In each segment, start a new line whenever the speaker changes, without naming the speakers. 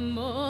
more.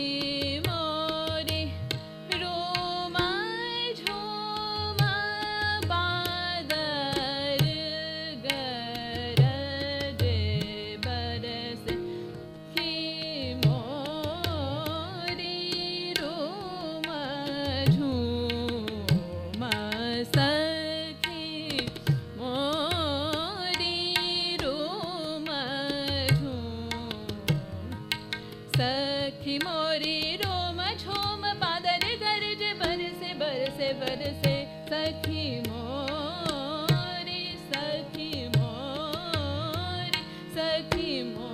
सखी मोरी सखी मोरी सखी मोरी।